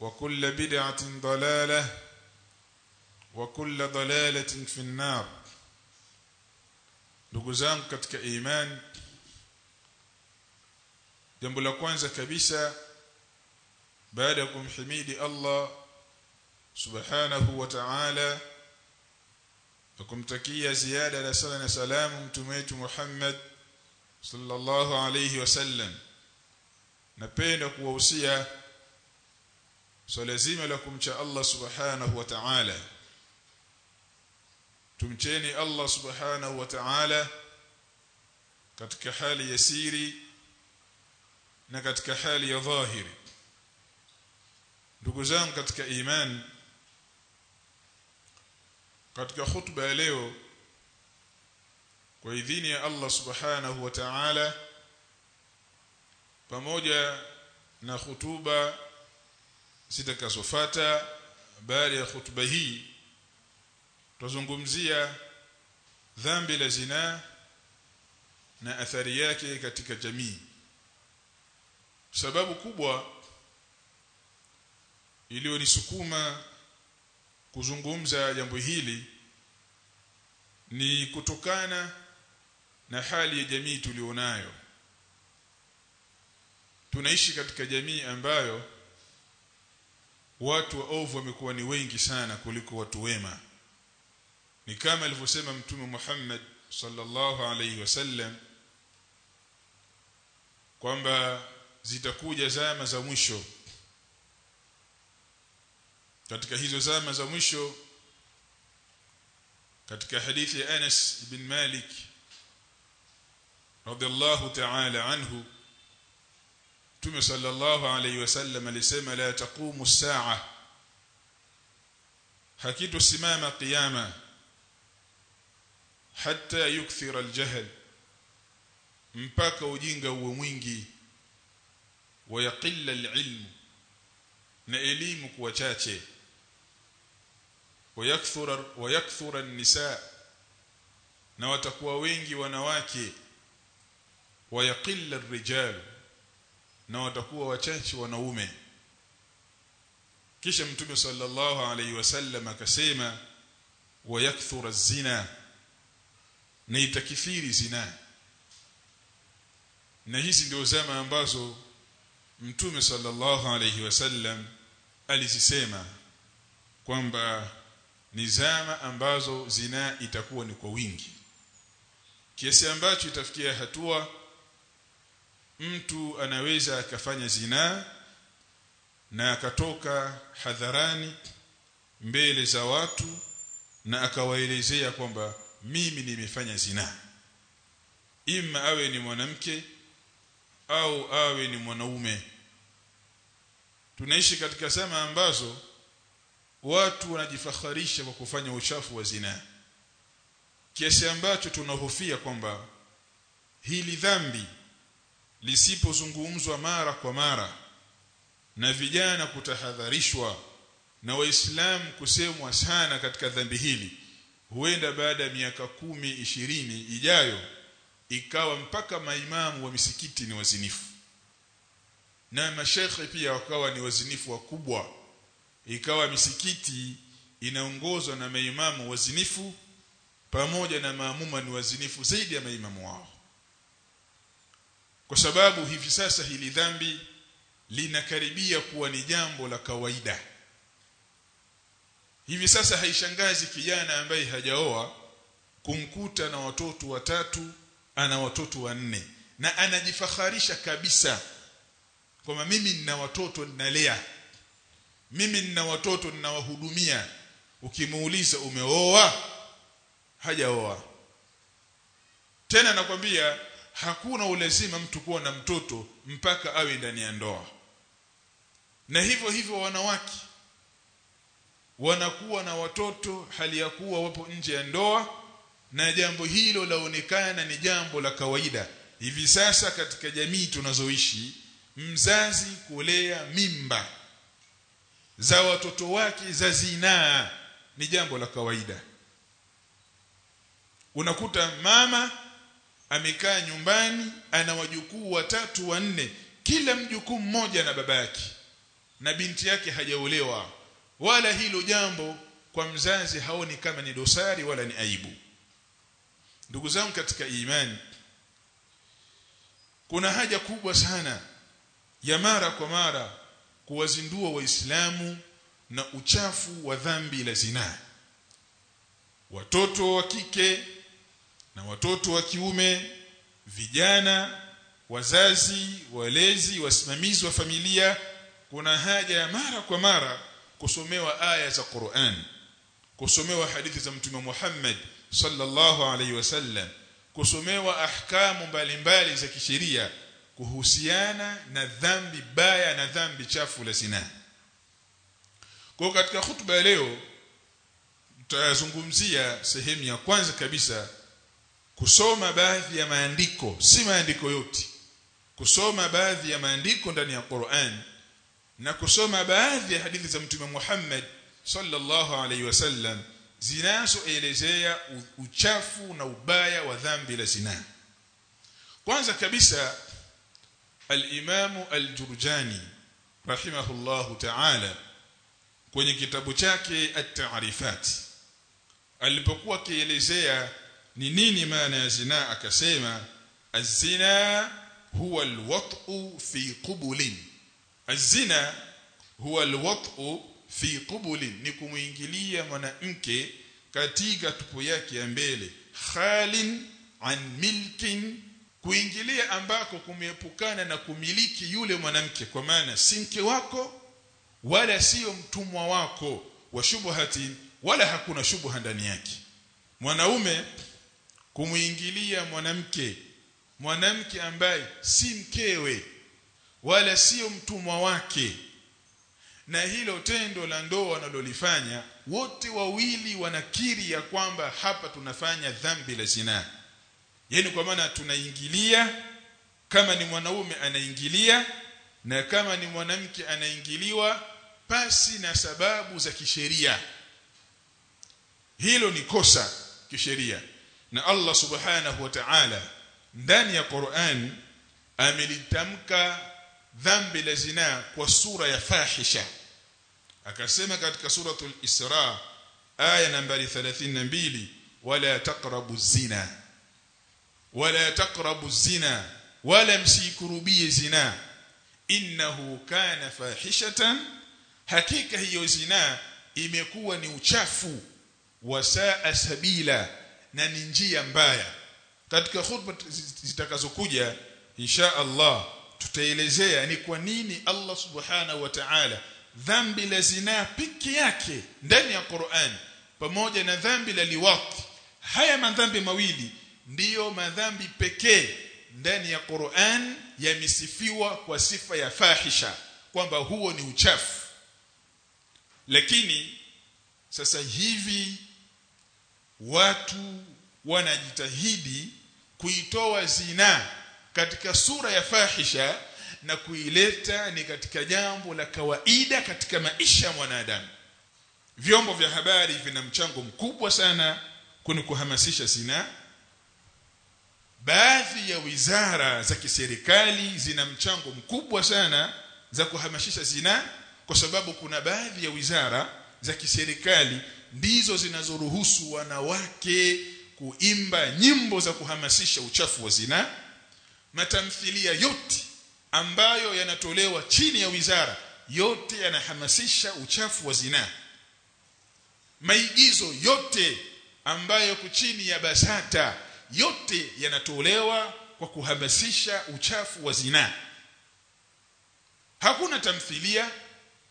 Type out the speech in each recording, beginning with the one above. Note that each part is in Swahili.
وكل بدعة ضلالة وكل ضلالة في النار. نقزان كتك إيمان جنب لكوانزة كبيسة بعدكم حميد الله سبحانه وتعالى فكم تكية زيادة لسلنا سلام تميت محمد صلى الله عليه وسلم نبينك ووسيه swala zima la kumcha Allah subhanahu wa ta'ala tumcheni Allah subhanahu wa ta'ala katika hali ya siri na katika hali ya dhahiri ndugu zangu katika imani katika khutba ya leo kwa idhini ya Allah subhanahu wa ta'ala pamoja na khutuba zitakazofuata baada ya khutba hii tuzungumzia dhambi la zina na athari yake katika jamii. Sababu kubwa iliyonisukuma kuzungumza jambo hili ni kutokana na hali ya jamii tulionayo. Tunaishi katika jamii ambayo watu waovu wamekuwa ni wengi sana kuliko watu wema. Ni kama alivyosema mtume Muhammad sallallahu alaihi wasallam kwamba zitakuja zama za mwisho. Katika hizo zama za mwisho katika hadithi ya Anas ibn Malik radhiallahu ta'ala anhu Mtume sallallahu alayhi wasallam alisema la taqumu as-sa'a hakitosimama qiyama hatta yukthira al-jahl mpaka ujinga uwe mwingi wayaqilla al-ilm na elimu kuwa chache wayakthura wayakthura an-nisaa na watakuwa wengi wanawake wayaqilla ar-rijal na watakuwa wachache wanaume. Kisha mtume sallallahu alaihi wasallam akasema wayakthura az-zina na itakithiri zina. Na hizi ndio zama ambazo mtume sallallahu alaihi wasallam alizisema kwamba ni zama ambazo zina itakuwa ni kwa wingi. Kiasi ambacho itafikia hatua mtu anaweza akafanya zinaa na akatoka hadharani mbele za watu na akawaelezea kwamba mimi nimefanya zina. Ima awe ni mwanamke au awe ni mwanaume. Tunaishi katika zama ambazo watu wanajifakharisha kwa kufanya uchafu wa zina. Kiasi ambacho tunahofia kwamba hili dhambi lisipozungumzwa mara kwa mara na vijana kutahadharishwa na waislamu kusemwa sana katika dhambi hili huenda baada ya miaka kumi ishirini ijayo ikawa mpaka maimamu wa misikiti ni wazinifu. Na mashekhe pia wakawa ni wazinifu wakubwa. Ikawa misikiti inaongozwa na maimamu wazinifu pamoja na maamuma ni wazinifu zaidi ya maimamu wao kwa sababu hivi sasa hili dhambi linakaribia kuwa ni jambo la kawaida. Hivi sasa haishangazi kijana ambaye hajaoa kumkuta na watoto watatu ana watoto wanne. Na anajifaharisha kabisa kwamba mimi nina watoto ninalea. Mimi nina watoto ninawahudumia. Ukimuuliza umeoa? Hajaoa. Tena nakwambia hakuna ulazima mtu kuwa na mtoto mpaka awe ndani ya ndoa. Na hivyo hivyo wanawake wanakuwa na watoto hali ya kuwa wapo nje ya ndoa na jambo hilo laonekana ni jambo la kawaida. Hivi sasa katika jamii tunazoishi mzazi kulea mimba za watoto wake za zinaa ni jambo la kawaida. Unakuta mama amekaa nyumbani ana wajukuu watatu wanne kila mjukuu mmoja na baba yake na binti yake hajaolewa. Wala hilo jambo kwa mzazi haoni kama ni dosari wala ni aibu. Ndugu zangu katika imani kuna haja kubwa sana ya mara kwa mara kuwazindua waislamu na uchafu wa dhambi la zinaa. Watoto wa kike na watoto wa kiume vijana wazazi walezi wasimamizi wa familia kuna haja ya mara kwa mara kusomewa aya za Qur'an kusomewa hadithi za mtume Muhammad sallallahu alaihi wasallam kusomewa ahkamu mbalimbali za kisheria kuhusiana na dhambi baya na dhambi chafu la zina. Kwa katika hutuba leo tutazungumzia sehemu ya kwanza kabisa kusoma baadhi ya maandiko si maandiko yote kusoma baadhi ya maandiko ndani ya Qur'an na kusoma baadhi ya hadithi za mtume Muhammad sallallahu alaihi wasallam zinazoelezea uchafu na ubaya wa dhambi la zina kwanza kabisa al-Imam al-Jurjani rahimahullahu ta'ala kwenye kitabu chake at-Ta'rifat alipokuwa akielezea ni nini maana ya zina? Akasema az-zina huwa al-wat'u fi qubulin. Az-zina huwa al-wat'u fi qubulin. Ni kumuingilia mwanamke katika tupo yake ya mbele. Khalin an milkin. Kuingilia ambako kumeepukana na kumiliki yule mwanamke. Kwa maana si mke wako wala sio mtumwa wako wa shubhati wala hakuna shubha ndani yake. Mwanaume kumuingilia mwanamke mwanamke ambaye si mkewe wala sio mtumwa wake. Na hilo tendo la ndoa wanalolifanya wote wawili wanakiri ya kwamba hapa tunafanya dhambi la zinaa yani kwa maana tunaingilia kama ni mwanaume anaingilia na kama ni mwanamke anaingiliwa pasi na sababu za kisheria. Hilo ni kosa kisheria na Allah subhanahu wa ta'ala ndani ya Qur'an amelitamka dhambi la zina kwa sura ya fahisha akasema katika suratul Isra aya nambari 32 wala taqrabu zina wala taqrabu zina wala msikurubie zina innahu kana fahishatan hakika hiyo zina imekuwa ni uchafu wa saa sabila na ni njia mbaya. Katika khutba zitakazokuja insha Allah tutaelezea ni kwa nini Allah subhanahu wa ta'ala dhambi la zinaa piki yake ndani ya Qur'an pamoja na dhambi la liwati haya madhambi mawili ndiyo madhambi pekee ndani ya Qur'an yamesifiwa kwa sifa ya fahisha kwamba huo ni uchafu. Lakini sasa hivi watu wanajitahidi kuitoa zina katika sura ya fahisha na kuileta ni katika jambo la kawaida katika maisha ya mwanadamu. Vyombo vya habari vina mchango mkubwa sana kwenye kuhamasisha zina. Baadhi ya wizara za kiserikali zina mchango mkubwa sana za kuhamasisha zina kwa sababu kuna baadhi ya wizara za kiserikali ndizo zinazoruhusu wanawake kuimba nyimbo za kuhamasisha uchafu wa zinaa matamthilia yote ambayo yanatolewa chini ya wizara yote yanahamasisha uchafu wa zinaa maigizo yote ambayo chini ya basata yote yanatolewa kwa kuhamasisha uchafu wa zinaa hakuna tamthilia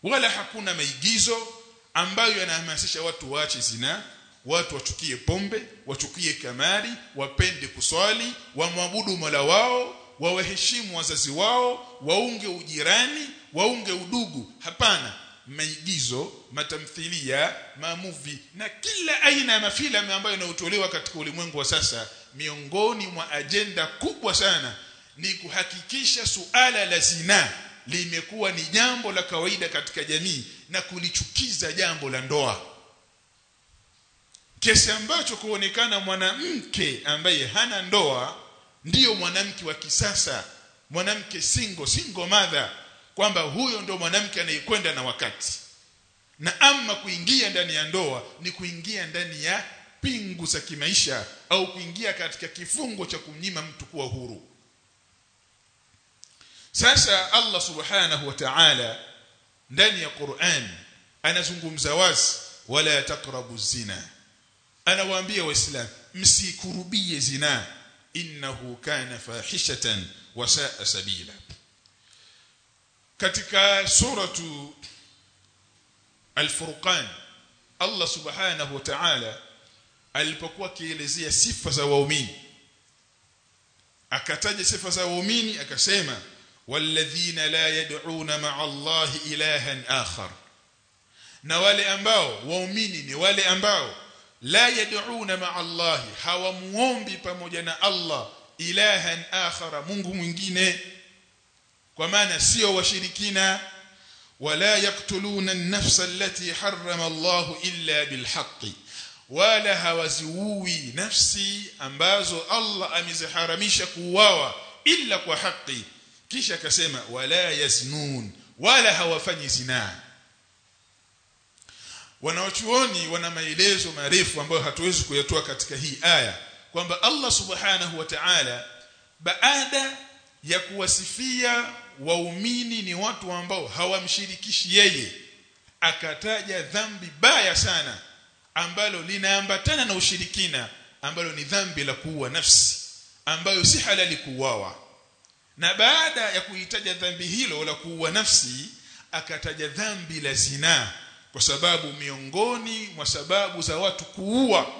wala hakuna maigizo ambayo yanahamasisha watu waache zina watu wachukie pombe wachukie kamari wapende kuswali wamwabudu Mola wao wawaheshimu wazazi wao waunge ujirani waunge udugu. Hapana maigizo matamthilia mamuvi na kila aina ya mafilamu ambayo yanayotolewa katika ulimwengu wa sasa miongoni mwa ajenda kubwa sana ni kuhakikisha suala la zina limekuwa ni jambo la kawaida katika jamii na kulichukiza jambo la ndoa. Kesi ambacho kuonekana mwanamke ambaye hana ndoa ndiyo mwanamke wa kisasa mwanamke singo single mother kwamba huyo ndo mwanamke anayekwenda na wakati. Na ama kuingia ndani ya ndoa ni kuingia ndani ya pingu za kimaisha au kuingia katika kifungo cha kumnyima mtu kuwa huru sasa Allah subhanahu wa ta'ala ndani ya Qur'an anazungumza wazi wala taqrabu zina anawaambia waislamu msikurubie zina innahu kana fahishatan wa saa sabila katika suratu al-furqan Allah subhanahu wa ta'ala alipokuwa akielezea sifa za waumini akataja sifa za waumini akasema walladhina la yad'una ma'a Allah ilahan akhar na wale ambao waumini ni wale ambao la yad'una ma'a Allah hawamuombi pamoja na Allah ilahan akhara Mungu mwingine. Kwa maana sio washirikina. Wala yaktuluna an-nafsa allati harrama Allah illa bilhaqqi wala hawaziui nafsi ambazo Allah ameziharamisha kuuawa illa kwa haki kisha akasema wala yaznun wala hawafanyi zinaa wanaochuoni wana maelezo marefu ambayo hatuwezi kuyatoa katika hii aya kwamba Allah subhanahu wa ta'ala baada ya kuwasifia waumini ni watu ambao hawamshirikishi yeye akataja dhambi baya sana ambalo linaambatana na ushirikina ambalo ni dhambi la kuua nafsi ambayo si halali kuuawa na baada ya kuitaja dhambi hilo la kuua nafsi akataja dhambi la zinaa kwa sababu miongoni mwa sababu za watu kuua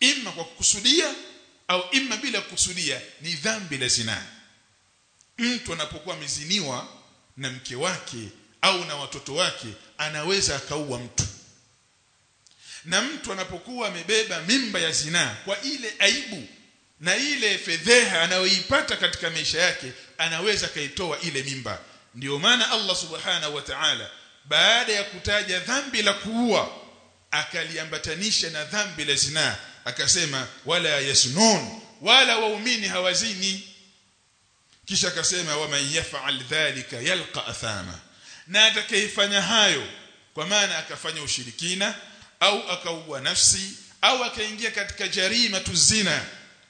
imma kwa kukusudia au imma bila kukusudia ni dhambi la zinaa mtu anapokuwa ameziniwa na mke wake au na watoto wake anaweza akaua mtu. Na mtu anapokuwa amebeba mimba ya zinaa kwa ile aibu na ile fedheha anayoipata katika maisha yake anaweza kaitoa ile mimba. Ndio maana Allah subhanahu wa ta'ala baada ya kutaja dhambi la kuua akaliambatanisha na dhambi la zina. Akasema wala yasnun wala waumini hawazini. Kisha akasema waman yaf'al dhalika yalqa athama. Na atakayefanya hayo kwa maana akafanya ushirikina au akaua nafsi au akaingia katika jarima tuzina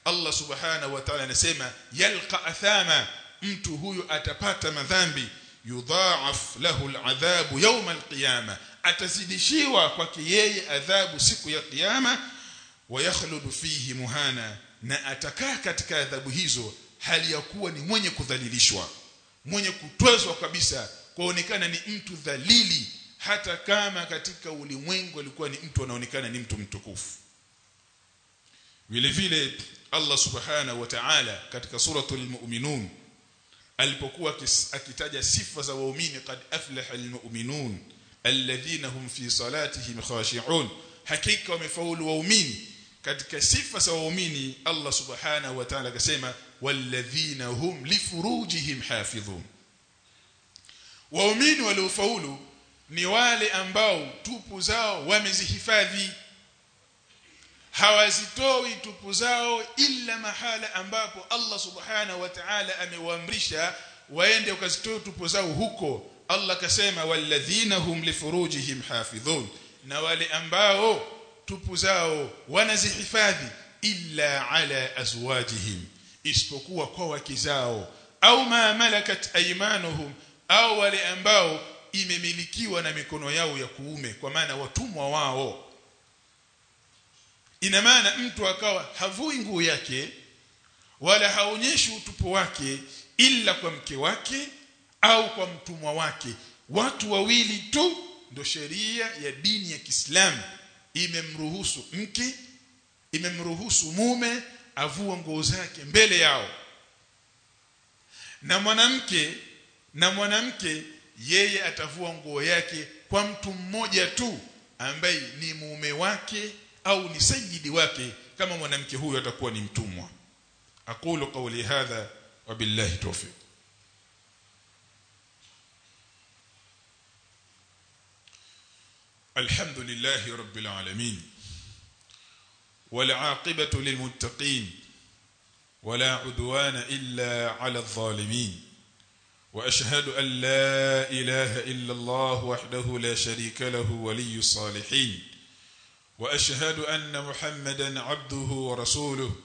Allah subhanahu wa ta'ala anasema yalqa athama mtu huyu atapata madhambi yudhaaf lahu al'adhabu yawm al-qiyama. Atazidishiwa kwake yeye adhabu siku ya kiyama wayakhludu fihi muhana na atakaa katika adhabu hizo hali ya kuwa ni mwenye kudhalilishwa mwenye kutwezwa kabisa kuonekana ni mtu dhalili hata kama katika ulimwengu alikuwa ni mtu anaonekana ni mtu mtukufu. Vile vile Allah subhanahu wa ta'ala katika suratul mu'minun alipokuwa akitaja sifa za waumini qad aflaha almu'minun alladhina hum fi salatihim khashi'un hakika wamefaulu waumini. Katika sifa za waumini Allah subhanahu wa ta'ala akasema walladhina hum lifurujihim hafidhun. Waumini waliofaulu ni wale ambao tupu zao wamezihifadhi hawazitoi tupu zao ila mahala ambapo Allah subhanahu wa ta'ala amewaamrisha waende ukazitoa tupu zao huko. Allah kasema walladhina hum lifurujihim hafidhun. Na wale ambao tupu zao wanazihifadhi illa ala azwajihim isipokuwa kwa wake zao. Au ma malakat aymanuhum au wale ambao imemilikiwa na mikono yao ya kuume kwa maana watumwa wao ina maana mtu akawa havui nguo yake wala haonyeshi utupu wake ila kwa mke wake au kwa mtumwa wake. Watu wawili tu ndo sheria ya dini ya Kiislamu. Imemruhusu mke imemruhusu mume avua nguo zake mbele yao. Na mwanamke na mwanamke yeye atavua nguo yake kwa mtu mmoja tu ambaye ni mume wake au ni sayyidi wake kama mwanamke huyo atakuwa ni mtumwa. Aqulu qawli hadha wa billahi tawfiq. الحمد لله رب العالمين والعاقبة للمتقين ولا عدوان إلا على الظالمين وأشهد أن لا إله إلا الله وحده لا شريك له ولي الصالحين وأشهد أن محمدا عبده ورسوله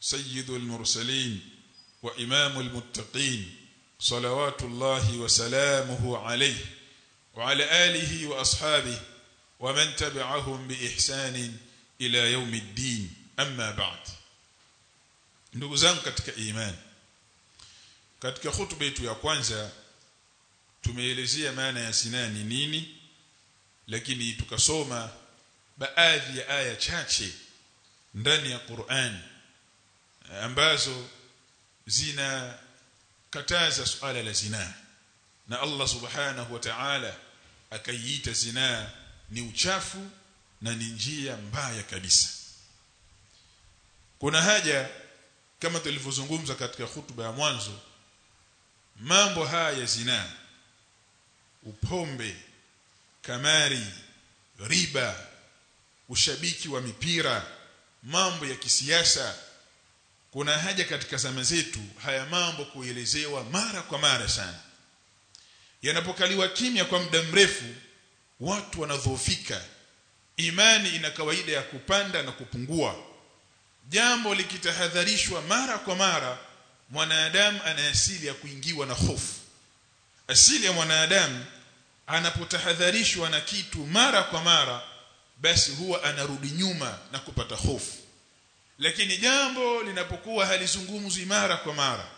سيد المرسلين وإمام المتقين صلوات الله وسلامه عليه وعلى آله وأصحابه ومن تبعهم بإحسان إلى يوم الدين. أما بعد imani katika hutuba yetu ya kwanza tumeelezea maana ya zina ni nini lakini tukasoma baadhi ya aya chache ndani ya Qur'an ambazo zina kataza suala la zina. Na Allah subhanahu wa ta'ala akaiita zina ni uchafu na ni njia mbaya kabisa. Kuna haja kama tulivyozungumza katika hutuba ya mwanzo mambo haya ya zina upombe kamari riba ushabiki wa mipira mambo ya kisiasa. Kuna haja katika zama zetu haya mambo kuelezewa mara kwa mara sana. Yanapokaliwa kimya kwa muda mrefu watu wanadhoofika. Imani ina kawaida ya kupanda na kupungua. Jambo likitahadharishwa mara kwa mara mwanadamu ana asili ya kuingiwa na hofu. Asili ya mwanadamu anapotahadharishwa na kitu mara kwa mara basi huwa anarudi nyuma na kupata hofu. Lakini jambo linapokuwa halizungumzwi mara kwa mara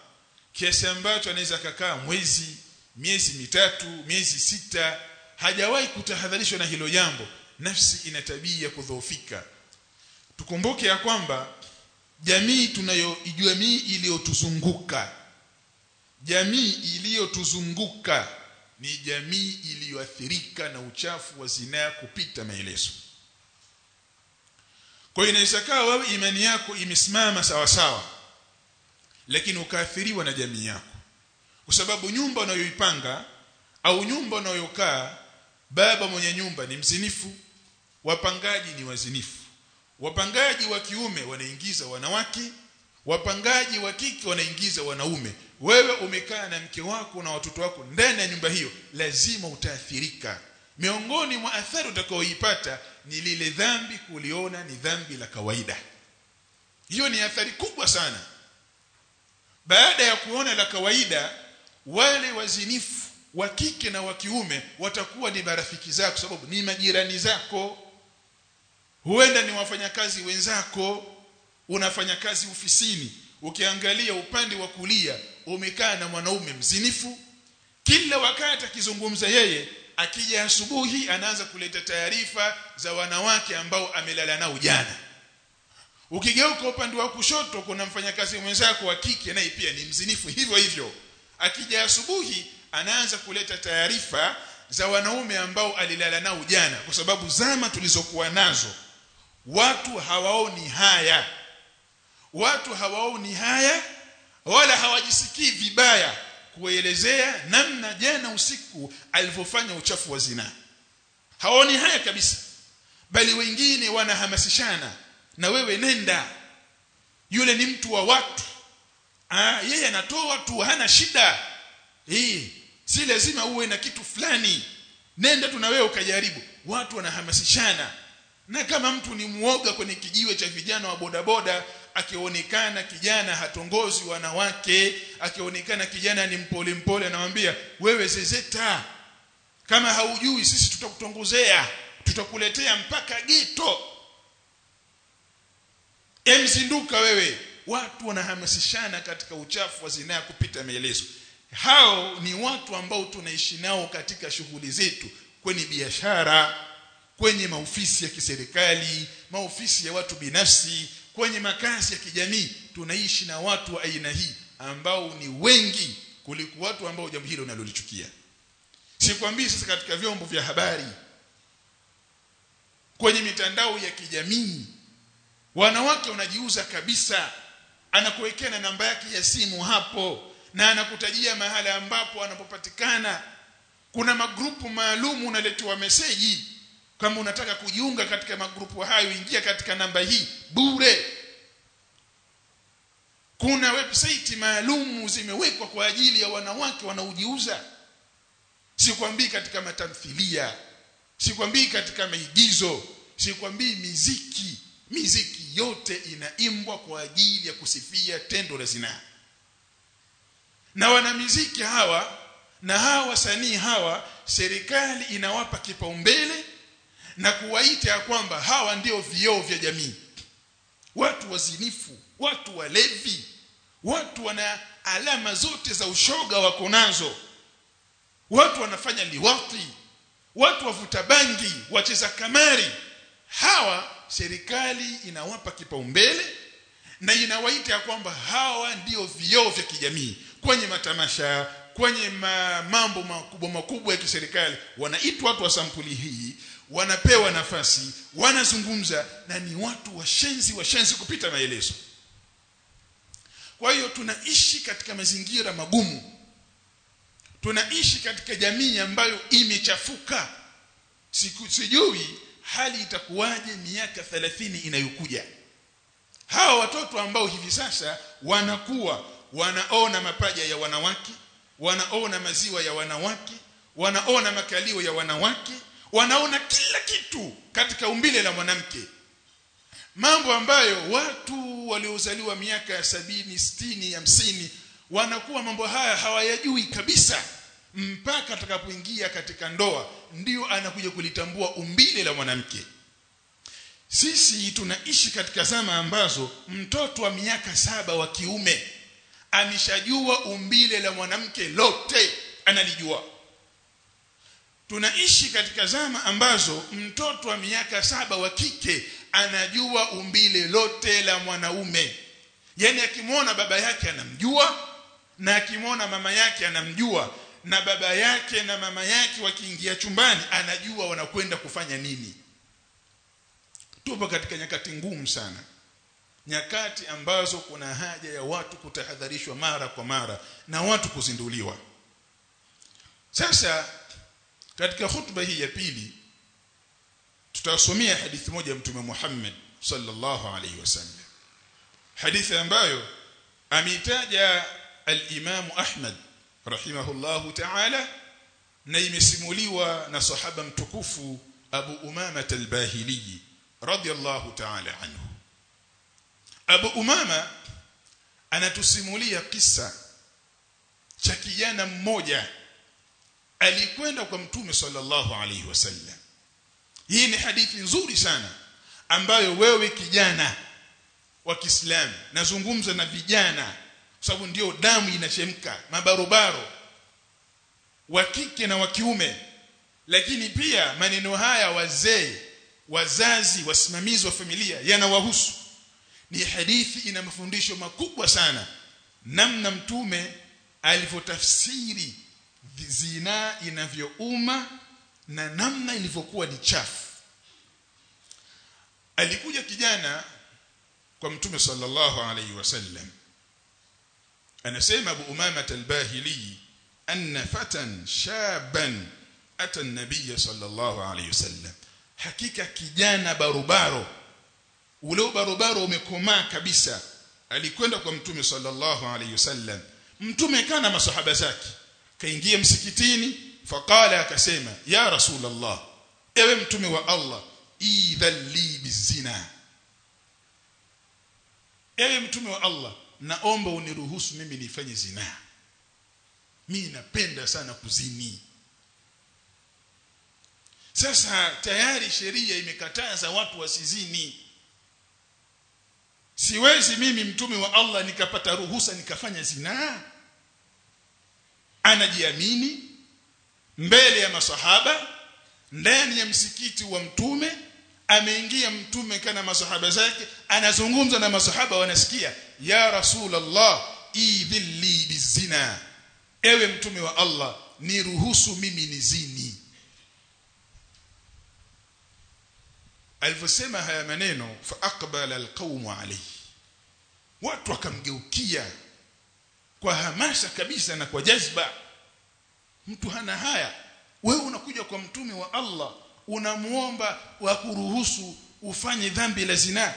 kiasi ambacho anaweza kakaa mwezi miezi mitatu miezi sita hajawahi kutahadharishwa na hilo jambo nafsi ina tabia kudhoofika. Tukumbuke ya kwamba jamii tunayoijua iliyotuzunguka jamii iliyotuzunguka ni jamii iliyoathirika na uchafu wa zinaa kupita maelezo kwa hiyo inaweza kawa wewe imani yako imesimama sawa sawa lakini ukaathiriwa na jamii yako. Kwa sababu nyumba unayoipanga au nyumba unayokaa baba mwenye nyumba ni mzinifu wapangaji ni wazinifu. Wapangaji wa kiume wanaingiza wanawake wapangaji wa kike wanaingiza wanaume. Wewe umekaa na mke wako na watoto wako ndani ya nyumba hiyo lazima utaathirika miongoni mwa athari utakaoipata ni lile dhambi kuliona ni dhambi la kawaida. Hiyo ni athari kubwa sana. Baada ya kuona la kawaida wale wazinifu wa kike na wa kiume watakuwa ni marafiki zako sababu ni majirani zako. Huenda ni wafanyakazi wenzako unafanya kazi ofisini ukiangalia upande wa kulia umekaa na mwanaume mzinifu. Kila wakati akizungumza yeye akija asubuhi anaanza kuleta taarifa za wanawake ambao amelala nao jana. Ukigeuka upande wa kushoto kuna mfanyakazi mwenzako wa kike naye pia ni mzinifu hivyo hivyo. Akija asubuhi anaanza kuleta taarifa za wanaume ambao alilala nao jana kwa sababu zama tulizokuwa nazo watu hawaoni haya. Watu hawaoni haya wala hawajisikii vibaya kuelezea namna jana usiku alivyofanya uchafu wa zina haoni haya kabisa. Bali wengine wanahamasishana na wewe nenda. Yule ni mtu wa watu ah yeye anatoa tu hana shida. Hii si lazima uwe na kitu fulani. Nenda tu na wewe ukajaribu. Watu wanahamasishana na kama mtu ni muoga kwenye kijiwe cha vijana wa bodaboda akionekana kijana hatongozi wanawake akionekana kijana ni mpole mpole anamwambia wewe zezeta kama haujui sisi tutakutongozea tutakuletea mpaka gito emzinduka wewe. Watu wanahamasishana katika uchafu wa zinaa kupita maelezo. Hao ni watu ambao tunaishi nao katika shughuli zetu kwenye biashara kwenye maofisi ya kiserikali maofisi ya watu binafsi kwenye makazi ya kijamii. Tunaishi na watu wa aina hii ambao ni wengi kuliko watu ambao jambo hilo nalolichukia. Sikwambii sasa katika vyombo vya habari kwenye mitandao ya kijamii wanawake wanajiuza kabisa anakuwekea na namba yake ya simu hapo na anakutajia mahala ambapo anapopatikana. Kuna magrupu maalum unaletiwa meseji kama unataka kujiunga katika magrupu hayo ingia katika namba hii bure. Kuna website maalumu zimewekwa kwa ajili ya wanawake wanaojiuza. Sikwambii katika matamthilia sikwambii katika maigizo sikwambii miziki. Miziki yote inaimbwa kwa ajili ya kusifia tendo la zinaa. Na wanamiziki hawa na hawa wasanii hawa serikali inawapa kipaumbele na kuwaita ya kwamba hawa ndio vioo vya jamii. Watu wazinifu watu walevi watu wana alama zote za ushoga wako nazo. Watu wanafanya liwati watu wavuta bangi wacheza kamari. Hawa serikali inawapa kipaumbele na inawaita ya kwamba hawa ndio vioo vya kijamii. Kwenye matamasha kwenye ma, mambo makubwa makubwa ya kiserikali wanaitwa watu wa sampuli hii wanapewa nafasi wanazungumza na ni watu washenzi washenzi kupita maelezo. Kwa hiyo tunaishi katika mazingira magumu. Tunaishi katika jamii ambayo imechafuka. Sijui hali itakuwaje miaka 30 inayokuja. Hawa watoto ambao hivi sasa wanakuwa wanaona mapaja ya wanawake wanaona maziwa ya wanawake wanaona makalio ya wanawake wanaona kila kitu katika umbile la mwanamke. Mambo ambayo watu waliozaliwa miaka ya sabini sitini hamsini wanakuwa mambo haya hawayajui kabisa mpaka atakapoingia katika ndoa ndio anakuja kulitambua umbile la mwanamke. Sisi tunaishi katika zama ambazo mtoto wa miaka saba wa kiume ameshajua umbile la mwanamke lote analijua tunaishi katika zama ambazo mtoto wa miaka saba wa kike anajua umbile lote la mwanaume. Yani akimwona baba yake anamjua na akimwona mama yake anamjua na baba yake na mama yake wakiingia chumbani anajua wanakwenda kufanya nini. Tupo katika nyakati ngumu sana. Nyakati ambazo kuna haja ya watu kutahadharishwa mara kwa mara na watu kuzinduliwa. Sasa katika hutuba hii ya pili tutasomea hadithi moja ya mtume Muhammad sallallahu alaihi wasallam hadithi ambayo ameitaja al-Imam Ahmad rahimahullahu ta'ala na imesimuliwa na sahaba mtukufu Abu Umama al-Bahili radiyallahu ta'ala anhu Abu Umama anatusimulia kisa cha kijana mmoja alikwenda kwa mtume sallallahu alaihi wasallam. Hii ni hadithi nzuri sana ambayo wewe kijana wa Kiislamu nazungumza na vijana kwa sababu ndio damu inachemka mabarobaro wa kike na wa kiume. Lakini pia maneno haya wazee wazazi wasimamizi wa familia yanawahusu. Ni hadithi ina mafundisho makubwa sana namna mtume alivyotafsiri zina inavyouma na namna ilivyokuwa ni chafu alikuja kijana kwa mtume sallallahu alayhi wasallam anasema Abu Umama al-Bahili anna fatan shaban ata an-nabiy sallallahu alayhi wasallam hakika kijana barobaro ule barobaro umekomaa kabisa alikwenda kwa mtume sallallahu alayhi wasallam mtume kana masahaba zake kaingia msikitini faqala akasema ya rasulullah ewe mtume wa Allah idhan li bizina. Ewe mtume wa Allah naomba uniruhusu mimi nifanye zina. Mimi napenda sana kuzini. Sasa tayari sheria imekataza watu wasizini. Siwezi mimi mtume wa Allah nikapata ruhusa nikafanya zina anajiamini mbele ya masahaba ndani ya msikiti wa mtume. Ameingia mtume kana masahaba zake anazungumza na masahaba wanasikia ya rasulullah idhilli bizina. Ewe mtume wa Allah niruhusu mimi nizini. Alivyosema haya maneno fa aqbala alqawmu alayhi. Watu wakamgeukia kwa hamasa kabisa na kwa jazba. Mtu hana haya. Wewe unakuja kwa mtume wa Allah unamuomba wa kuruhusu ufanye dhambi la zina.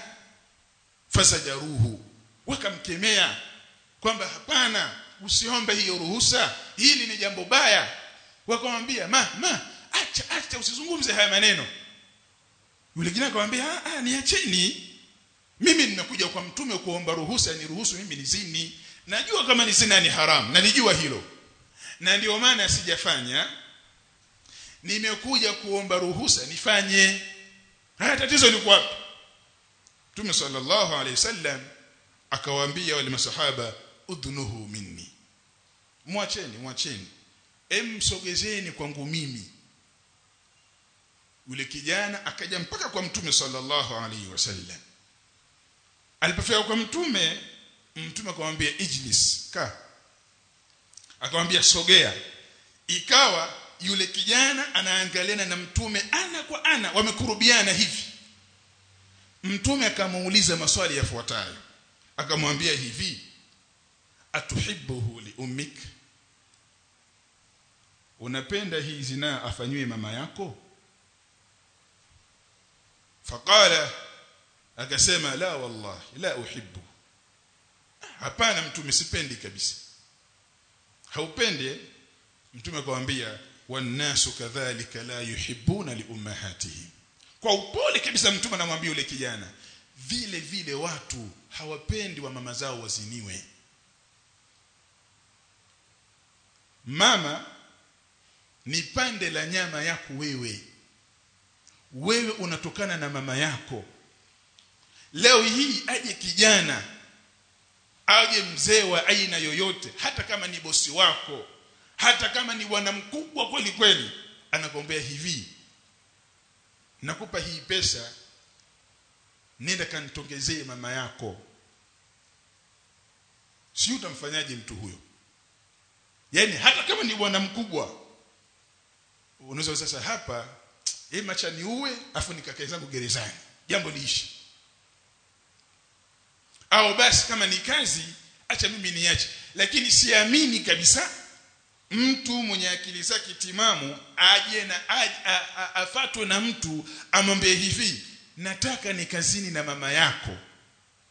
Fasajaruhu. Wakamkemea kwamba hapana usiombe hiyo ruhusa. Hili ni jambo baya. Wakamwambia ma ma acha acha usizungumze haya maneno. Yule kijana akamwambia ah niacheni. Mimi nimekuja kwa mtume kuomba ruhusa ni ruhusu mimi nizini najua kama ni zina ni haram nalijua hilo. Na ndio maana sijafanya. Nimekuja kuomba ruhusa nifanye. Haya tatizo liko wapi? Mtume sallallahu alaihi wasallam akawaambia wale masahaba udhnuhu minni. Mwacheni mwacheni. Em emsogezeni kwangu mimi. Yule kijana akaja mpaka kwa mtume sallallahu alaihi wasallam. Alipofika kwa mtume mtume akamwambia ijlis ka akamwambia sogea. Ikawa yule kijana anaangaliana na mtume ana kwa ana wamekurubiana hivi. Mtume akamuuliza maswali yafuatayo. Akamwambia hivi atuhibbuhu li ummik? Unapenda hii zinaa afanywe mama yako? Faqala akasema la wallahi la uhibbu hapana mtume sipendi kabisa. Haupendi? Mtume akamwambia wannasu kadhalika la yuhibbuna liummahatihim kwa upole kabisa mtume anamwambia yule kijana vile vile watu hawapendi wa mama zao waziniwe. Mama ni pande la nyama yako wewe. Wewe unatokana na mama yako. Leo hii aje kijana aje mzee wa aina yoyote hata kama ni bosi wako hata kama ni bwana mkubwa kweli kweli anakuombea hivi. Nakupa hii pesa nenda kanitongezee mama yako. Si utamfanyaje mtu huyo? Yani hata kama ni bwana mkubwa unaweza sasa hapa yeye macha niue afu nikakae zangu gerezani. Jambo liishi au basi kama ni kazi acha mimi niache. Lakini siamini kabisa mtu mwenye akili zake timamu aje na afatwe na mtu amwambie hivi nataka ni kazini na mama yako.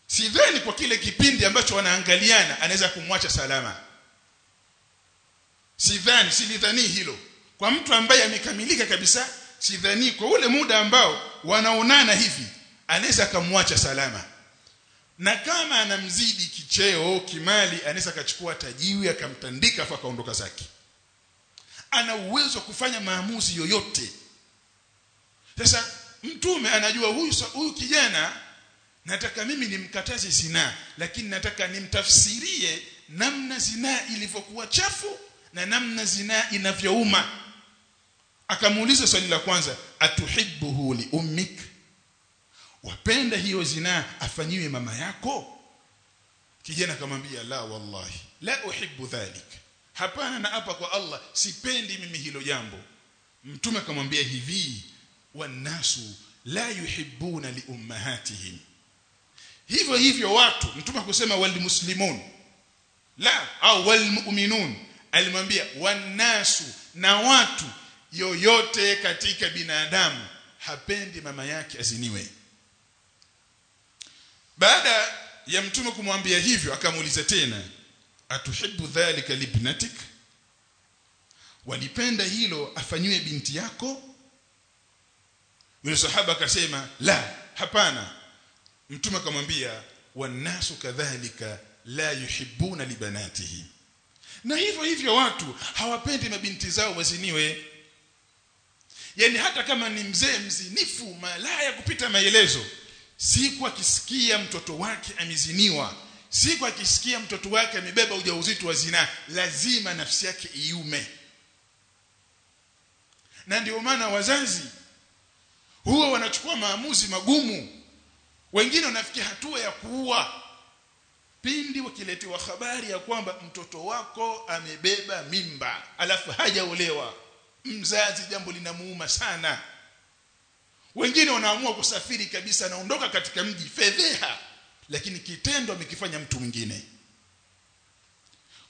Sidhani kwa kile kipindi ambacho wanaangaliana anaweza kumwacha salama. Sidhani silidhani hilo. Kwa mtu ambaye amekamilika kabisa sidhani. Kwa ule muda ambao wanaonana hivi anaweza akamwacha salama na kama anamzidi kicheo kimali anaweza akachukua tajiwi akamtandika afu akaondoka zake. Ana uwezo wa kufanya maamuzi yoyote. Sasa mtume anajua huyu huyu kijana nataka mimi nimkataze zinaa lakini nataka nimtafsirie namna zinaa ilivyokuwa chafu na namna zinaa inavyouma. Akamuuliza swali la kwanza atuhibbuhu li ummik wapenda hiyo zinaa afanyiwe mama yako? Kijana akamwambia la wallahi. La uhibbu dhalik. Hapana na hapa kwa Allah sipendi mimi hilo jambo. Mtume akamwambia hivi wanasu la yuhibbuna liummahatihim hivyo hivyo watu mtume akusema walmuslimun la au walmu'minun alimwambia wanasu na watu yoyote katika binadamu hapendi mama yake aziniwe baada ya mtume kumwambia hivyo akamuuliza tena atuhibu dhalika libnatik? Walipenda hilo afanyiwe binti yako? Yule sahaba akasema la hapana. Mtume akamwambia wanasu kadhalika la yuhibuna libanatihi. Na hivyo hivyo watu hawapendi mabinti zao waziniwe. Yani hata kama ni mzee mzinifu malaya kupita maelezo siku akisikia mtoto wake ameziniwa siku akisikia mtoto wake amebeba ujauzito wa zina lazima nafsi yake iume. Na ndio maana wazazi huwa wanachukua maamuzi magumu. Wengine wanafikia hatua ya kuua. Pindi wakiletewa habari ya kwamba mtoto wako amebeba mimba alafu hajaolewa mzazi jambo linamuuma sana wengine wanaamua kusafiri kabisa anaondoka katika mji fedheha. Lakini kitendo amekifanya mtu mwingine.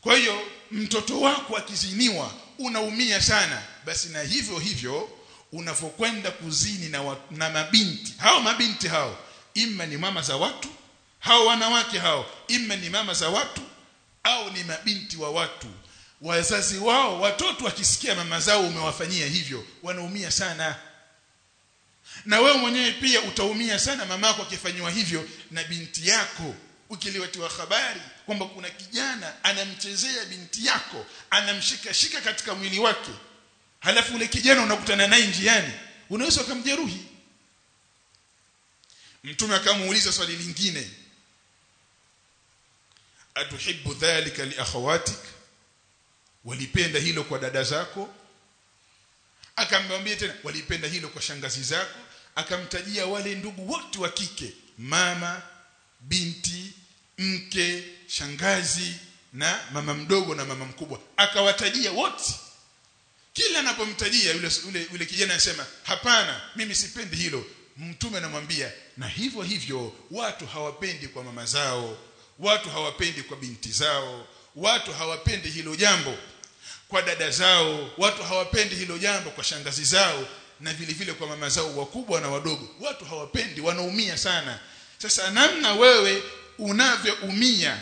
Kwa hiyo mtoto wako akiziniwa unaumia sana. Basi na hivyo hivyo unavyokwenda kuzini na, wa, na mabinti. Hao mabinti hao imma ni mama za watu. Hao wanawake hao imma ni mama za watu. Au ni mabinti wa watu. Wazazi wao watoto wakisikia mama zao umewafanyia hivyo wanaumia sana na wewe mwenyewe pia utaumia sana mamako akifanywa hivyo na binti yako. Ukiliwatiwa habari kwamba kuna kijana anamchezea binti yako anamshika shika katika mwili wake. Halafu ule kijana unakutana naye njiani. Unaweza ukamjeruhi. Mtume akamuuliza swali lingine. Atuhibbu dhalika li akhawatik? Walipenda hilo kwa dada zako? Akamwambia tena walipenda hilo kwa shangazi zako akamtajia wale ndugu wote wa kike mama binti mke shangazi na mama mdogo na mama mkubwa. Akawatajia wote. Kila anapomtajia yule yule, yule kijana anasema hapana mimi sipendi hilo. Mtume anamwambia na hivyo hivyo watu hawapendi kwa mama zao watu hawapendi kwa binti zao watu hawapendi hilo jambo kwa dada zao watu hawapendi hilo jambo kwa shangazi zao na vile vile kwa mama zao wakubwa na wadogo. Watu hawapendi wanaumia sana. Sasa namna wewe unavyoumia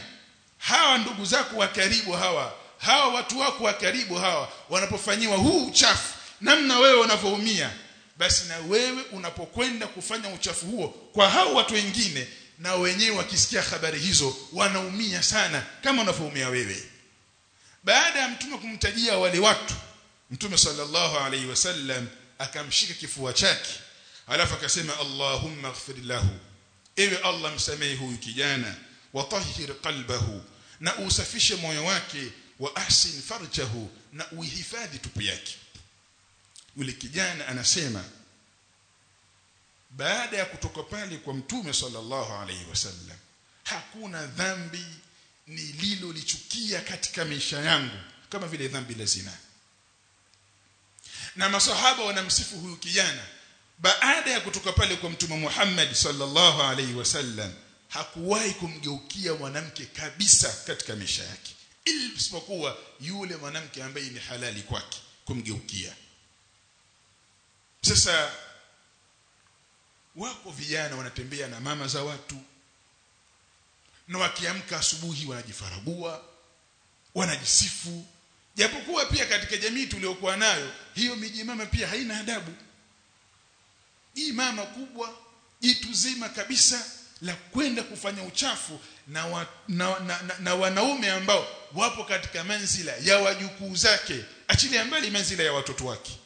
hawa ndugu zako wa karibu hawa hawa watu wako wa karibu hawa wanapofanyiwa huu uchafu namna wewe unavyoumia basi na wewe unapokwenda kufanya uchafu huo kwa hao watu wengine na wenyewe wakisikia habari hizo wanaumia sana kama unavyoumia wewe. Baada ya mtume kumtajia wale watu mtume sallallahu alaihi wasallam akamshika kifua chake alafu akasema Allahumma ighfir lahu. Ewe Allah msamehe huyu kijana wa tahhir qalbahu na usafishe moyo wake wa ahsin farjahu na uihifadhi tupu yake. Yule kijana anasema baada ya kutoka pale kwa mtume sallallahu alaihi wasallam hakuna dhambi nililolichukia katika maisha yangu kama vile dhambi la zina na masahaba wanamsifu huyu kijana. Baada ya kutoka pale kwa mtume Muhammad sallallahu alaihi wasallam hakuwahi kumgeukia mwanamke kabisa katika maisha yake ili isipokuwa yule mwanamke ambaye ni halali kwake kumgeukia. Sasa wako vijana wanatembea na mama za watu na wakiamka asubuhi wanajifaragua wanajisifu japokuwa pia katika jamii tuliokuwa nayo hiyo miji mama pia haina adabu. Hii mama kubwa jitu zima kabisa la kwenda kufanya uchafu na, wa, na, na, na, na wanaume ambao wapo katika manzila ya wajukuu zake achilia mbali manzila ya watoto wake.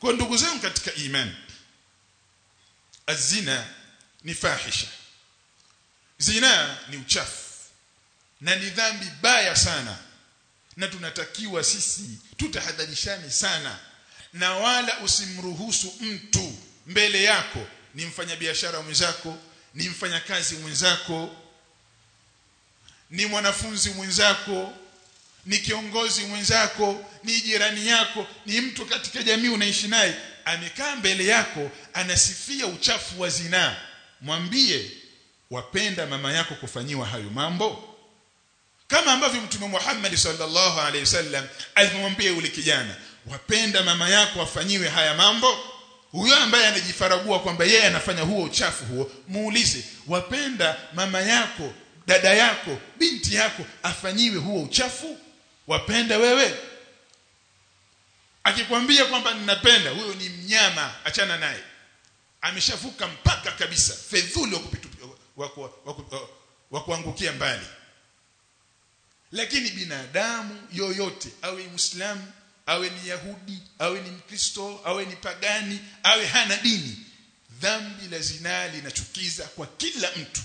Kwa ndugu zangu katika imani azina ni fahisha. Zina ni uchafu. Na ni dhambi baya sana na tunatakiwa sisi tutahadharishane sana. Na wala usimruhusu mtu mbele yako ni mfanyabiashara mwenzako ni mfanyakazi mwenzako ni mwanafunzi mwenzako ni kiongozi mwenzako ni jirani yako ni mtu katika jamii unaishi naye. Amekaa mbele yako anasifia uchafu wa zinaa. Mwambie wapenda mama yako kufanyiwa hayo mambo kama ambavyo mtume Muhammad sallallahu alaihi wasallam alimwambia yule kijana wapenda mama yako afanyiwe haya mambo huyo ambaye anajifaragua kwamba yeye anafanya huo uchafu huo muulize wapenda mama yako dada yako binti yako afanyiwe huo uchafu? Wapenda wewe? Akikwambia kwamba ninapenda huyo ni mnyama achana naye. Ameshavuka mpaka kabisa fedhuli wa kuangukia mbali lakini binadamu yoyote awe muislamu awe ni yahudi awe ni mkristo awe ni pagani awe hana dini dhambi la zinaa linachukiza kwa kila mtu.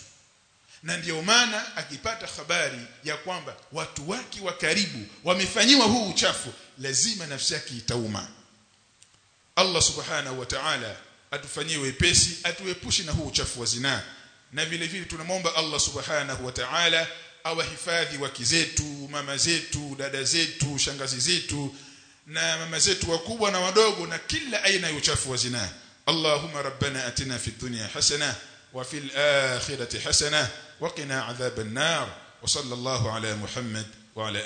Na ndiyo maana akipata habari ya kwamba watu wake wa karibu wamefanyiwa huu uchafu lazima nafsi yake itauma. Allah subhanahu wa ta'ala atufanyie wepesi atuepushe na huu uchafu wa zinaa. Na vile vile tunamwomba Allah subhanahu wa ta'ala awahifadhi wake zetu mama zetu dada zetu shangazi zetu na mama zetu wakubwa na wadogo na kila aina ya uchafu wa zinaa. Allahumma rabbana atina fid dunya hasana wa fil akhirati hasana wa qina adhaban nar. Wa sallallahu ala Muhammad wa ala